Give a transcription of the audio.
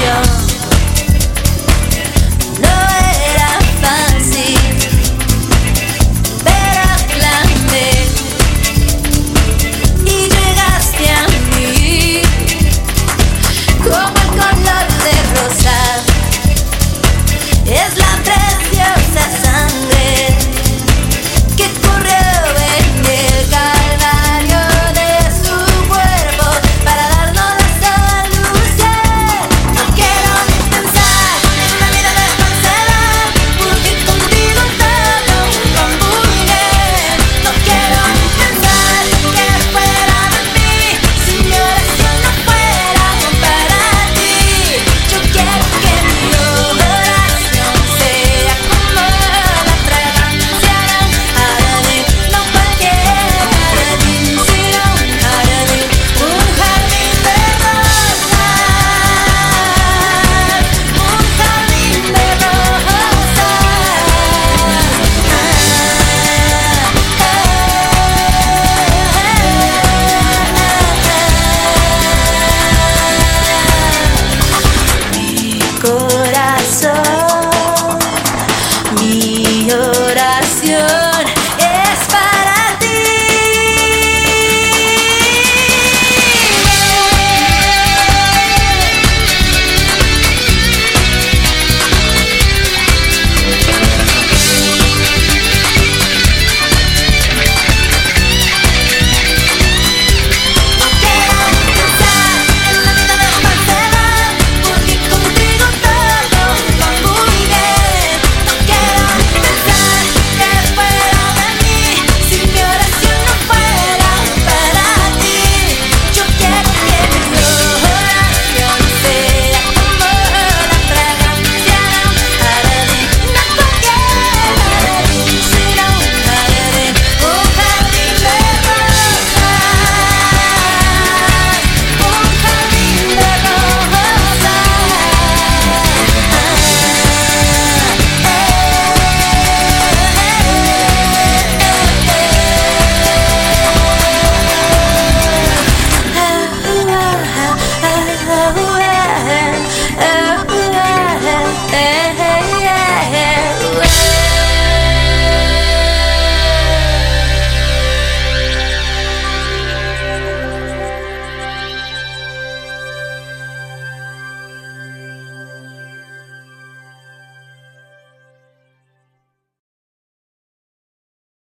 your